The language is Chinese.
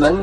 when